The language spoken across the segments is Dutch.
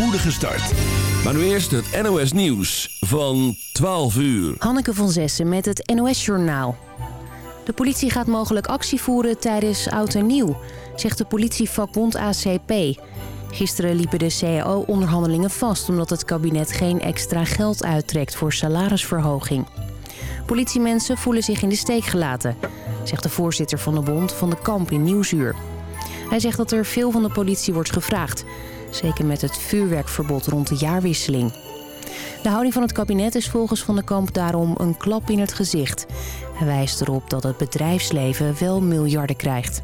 spoedige start. Maar nu eerst het NOS Nieuws van 12 uur. Hanneke van Zessen met het NOS Journaal. De politie gaat mogelijk actie voeren tijdens Oud en Nieuw, zegt de politievakbond ACP. Gisteren liepen de CAO-onderhandelingen vast omdat het kabinet geen extra geld uittrekt voor salarisverhoging. Politiemensen voelen zich in de steek gelaten, zegt de voorzitter van de bond van de Kamp in Nieuwsuur. Hij zegt dat er veel van de politie wordt gevraagd. Zeker met het vuurwerkverbod rond de jaarwisseling. De houding van het kabinet is volgens Van de Kamp daarom een klap in het gezicht. Hij wijst erop dat het bedrijfsleven wel miljarden krijgt.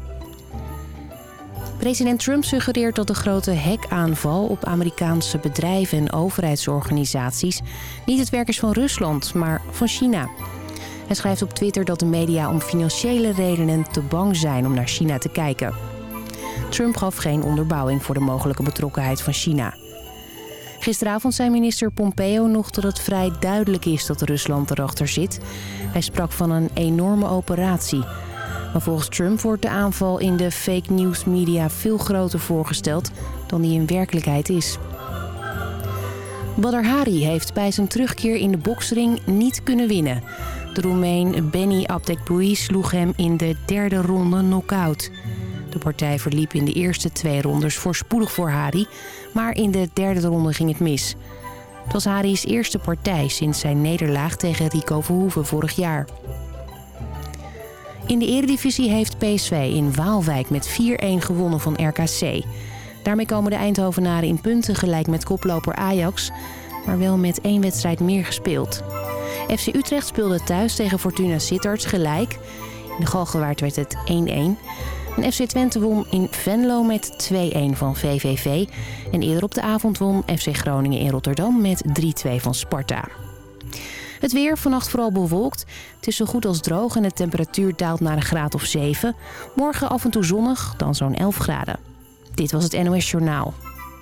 President Trump suggereert dat de grote hackaanval op Amerikaanse bedrijven en overheidsorganisaties niet het werk is van Rusland, maar van China. Hij schrijft op Twitter dat de media om financiële redenen te bang zijn om naar China te kijken. Trump gaf geen onderbouwing voor de mogelijke betrokkenheid van China. Gisteravond zei minister Pompeo nog dat het vrij duidelijk is dat Rusland erachter zit. Hij sprak van een enorme operatie. Maar volgens Trump wordt de aanval in de fake news media veel groter voorgesteld dan die in werkelijkheid is. Badr Hari heeft bij zijn terugkeer in de boksring niet kunnen winnen. De Roemeen Benny Abdekboui sloeg hem in de derde ronde knock-out. De partij verliep in de eerste twee rondes voorspoedig voor Hari, maar in de derde ronde ging het mis. Het was Hari's eerste partij sinds zijn nederlaag tegen Rico Verhoeven vorig jaar. In de eredivisie heeft PSV in Waalwijk met 4-1 gewonnen van RKC. Daarmee komen de Eindhovenaren in punten gelijk met koploper Ajax, maar wel met één wedstrijd meer gespeeld. FC Utrecht speelde thuis tegen Fortuna Sittard gelijk. In de Galgenwaard werd het 1-1. En FC Twente won in Venlo met 2-1 van VVV. En eerder op de avond won FC Groningen in Rotterdam met 3-2 van Sparta. Het weer vannacht vooral bewolkt. Het is zo goed als droog en de temperatuur daalt naar een graad of 7. Morgen af en toe zonnig, dan zo'n 11 graden. Dit was het NOS Journaal.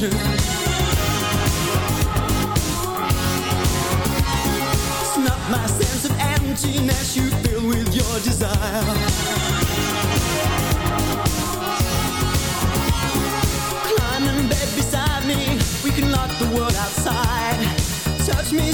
It's not my sense of emptiness you fill with your desire. Climb in bed beside me. We can lock the world outside. Touch me,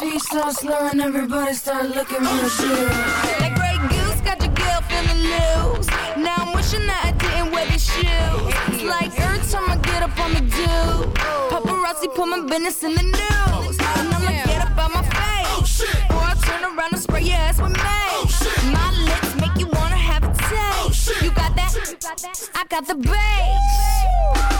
beat starts slowing, everybody start looking real serious. That Grey Goose got your girl feeling loose. Now I'm wishing that I didn't wear these shoes. It's like every time I get up on the do, paparazzi put my business in the news. And I'ma get up on my face, oh, or I turn around and spray your ass with mace. Oh, my lips make you wanna have a taste. Oh, you got that? I got the bass.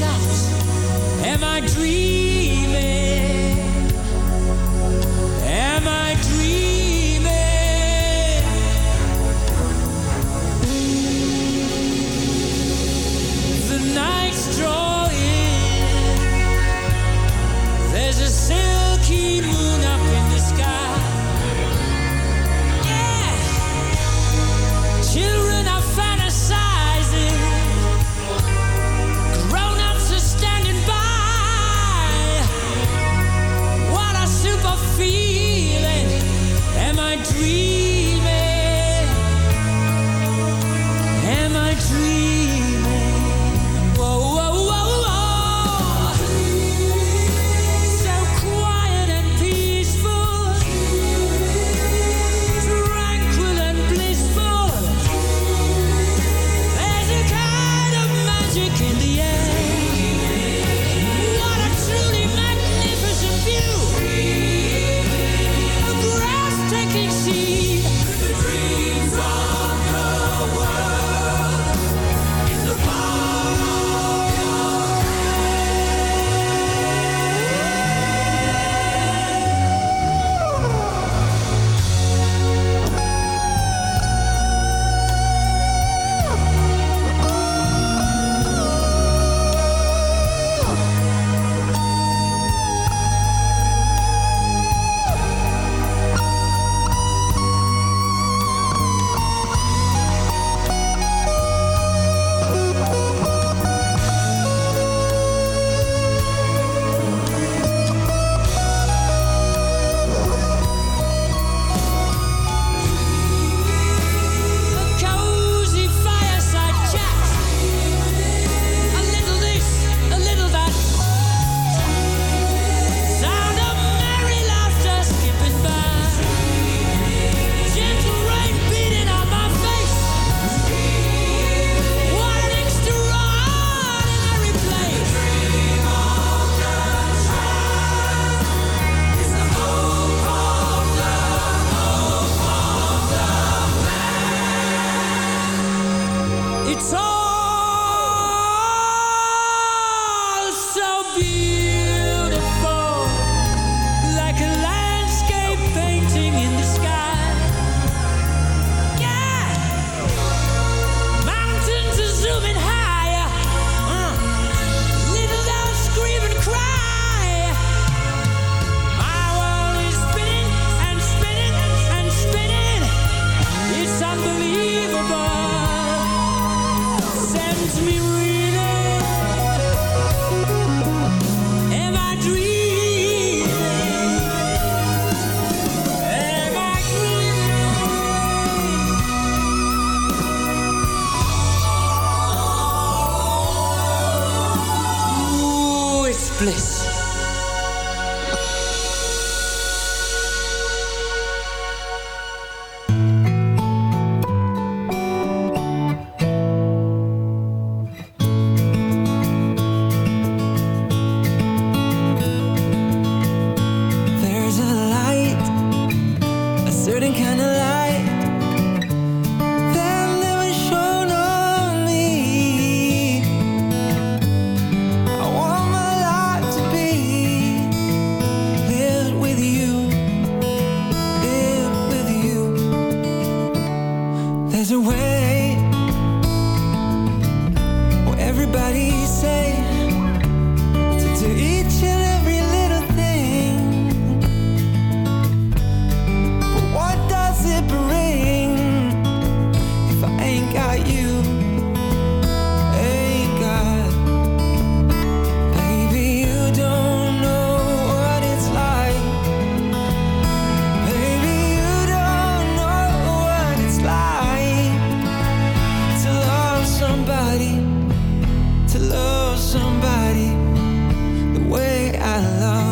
stop. Somebody the way I love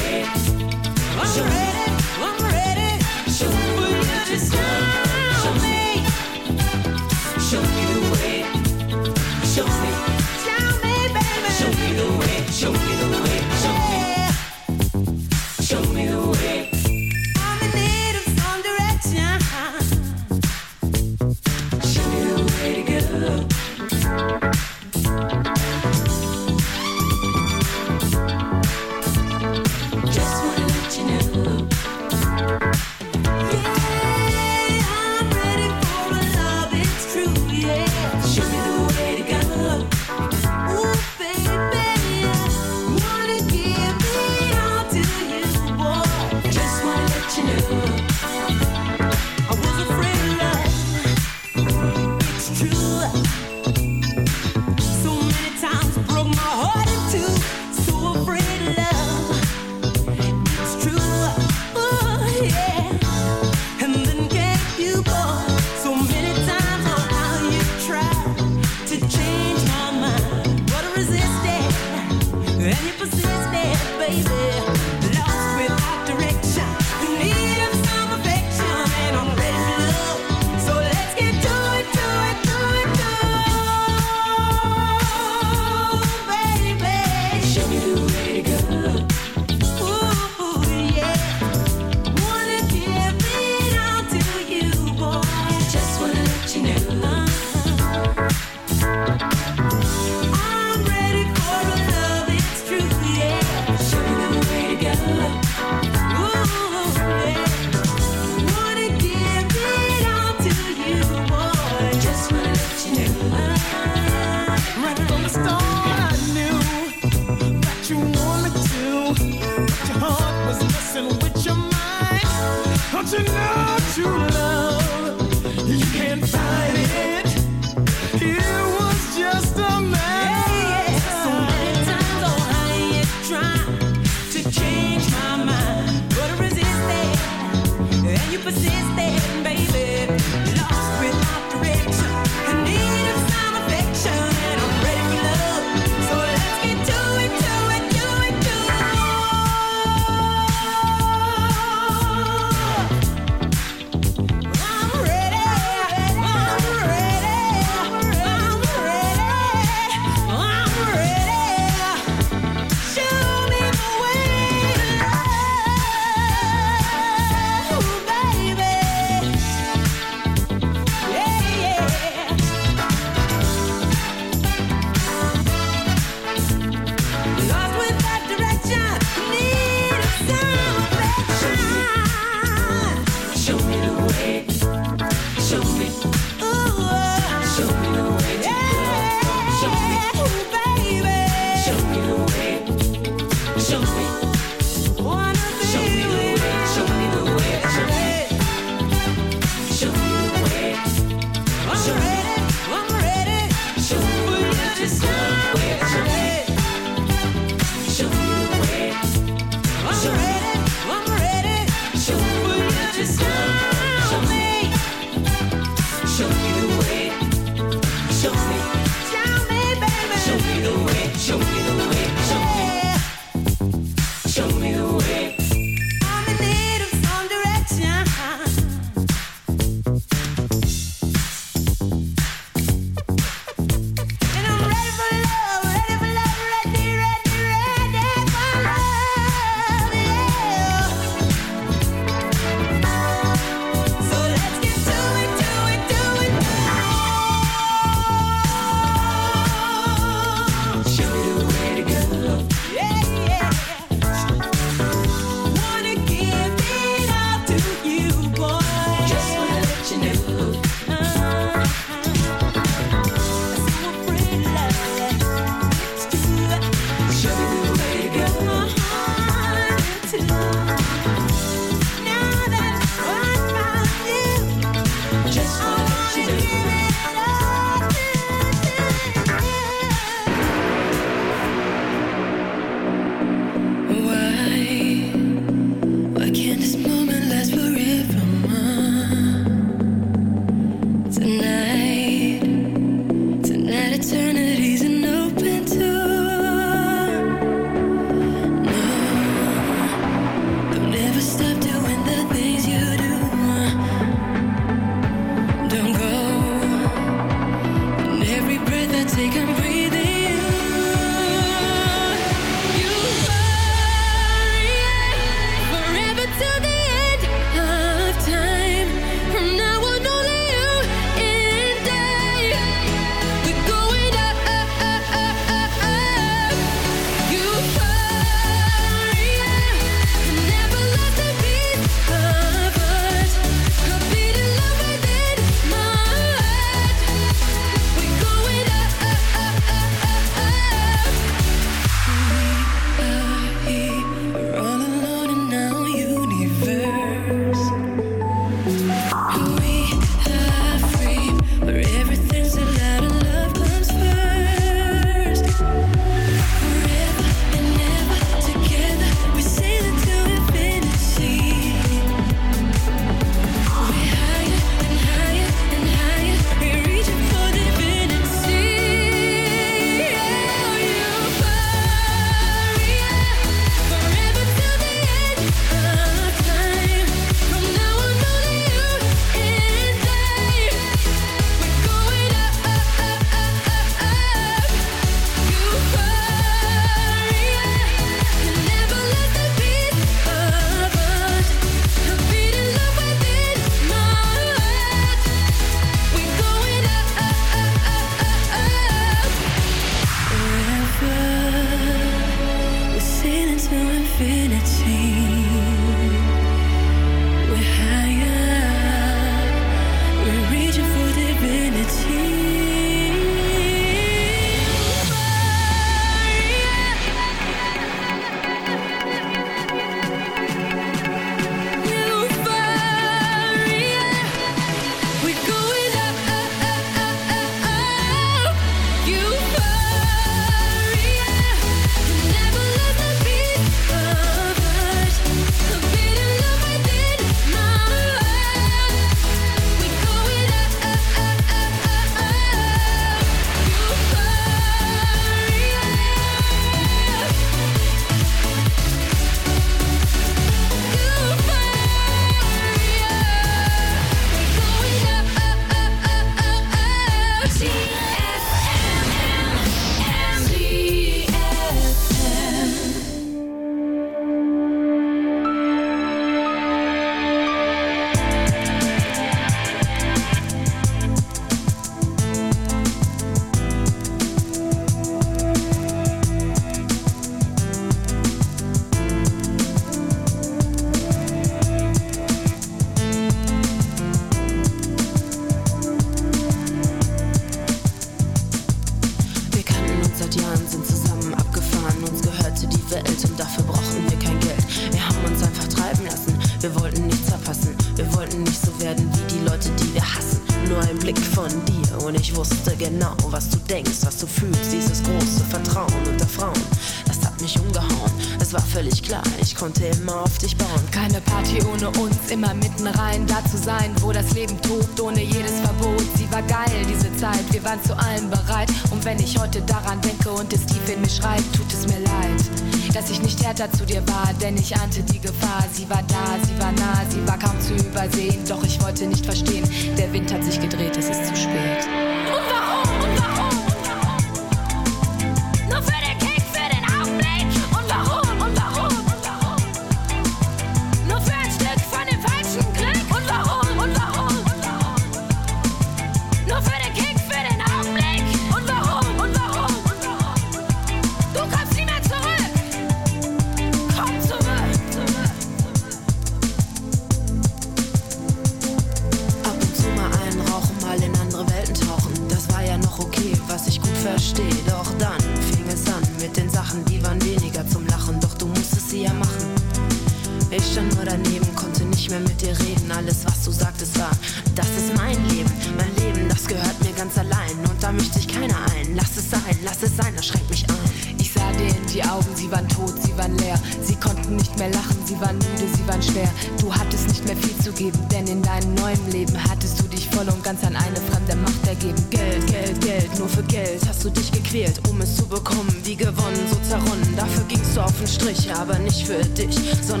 aber nicht für dich, sondern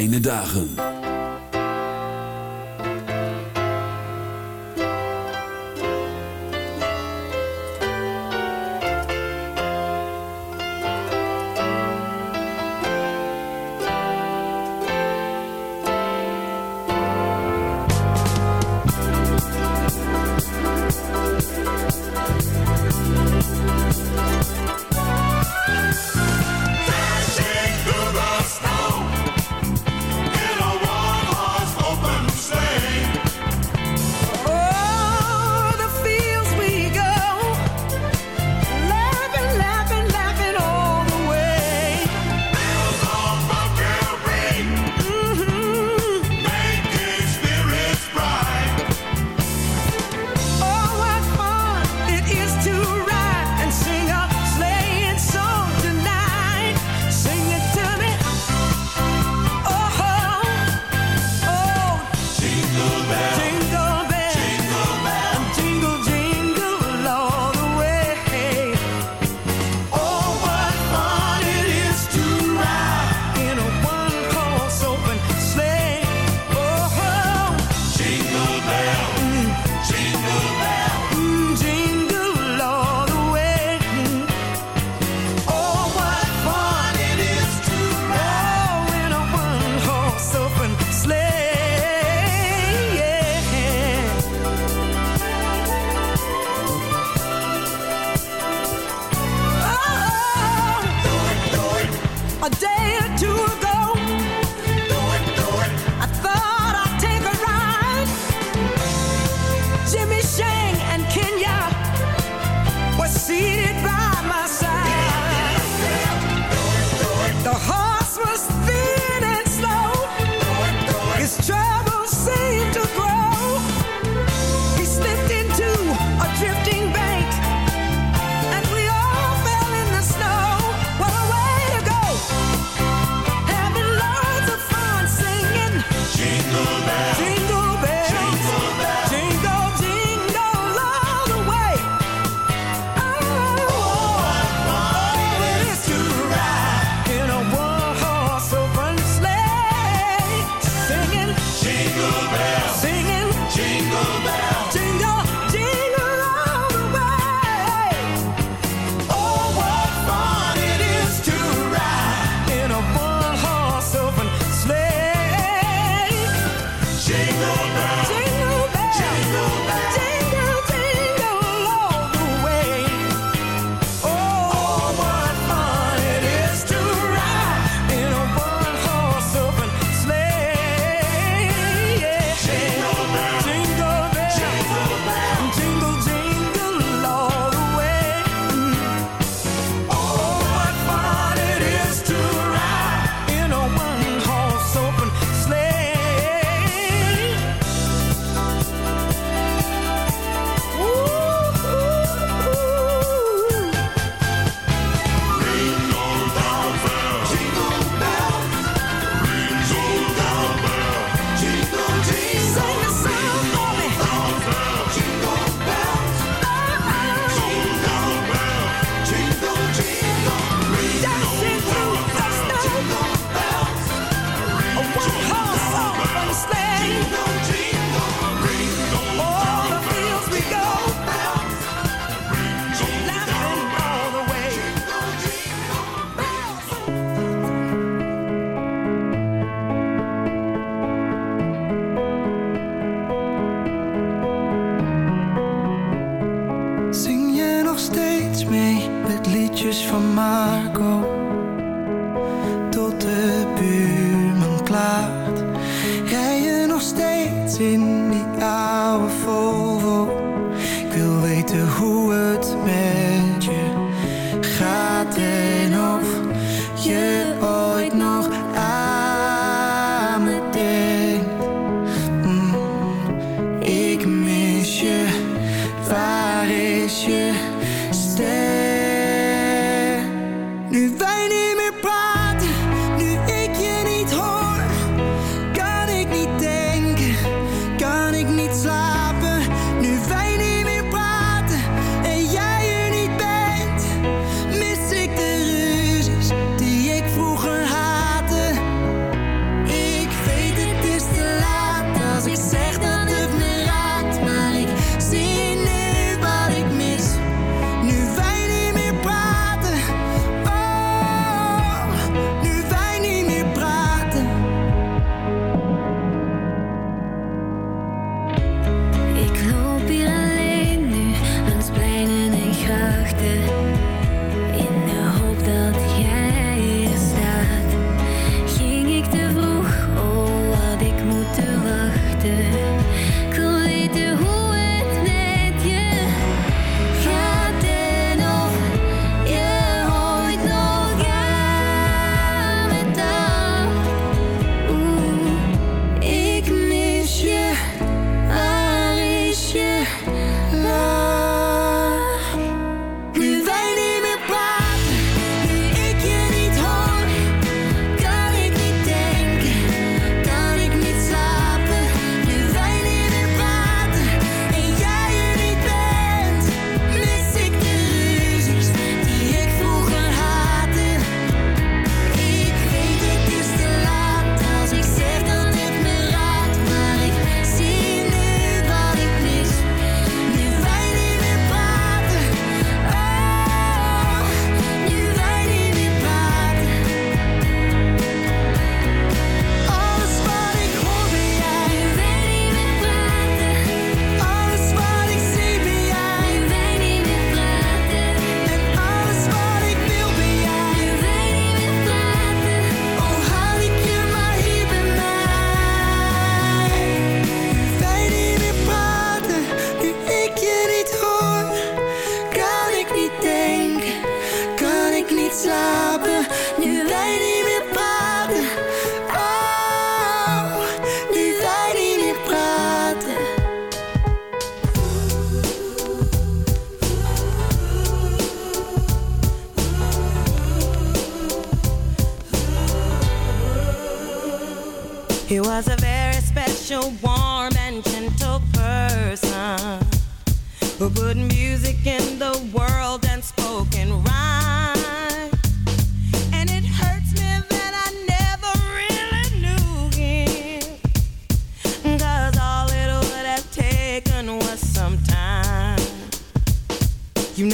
fijne dagen.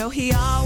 Know, he always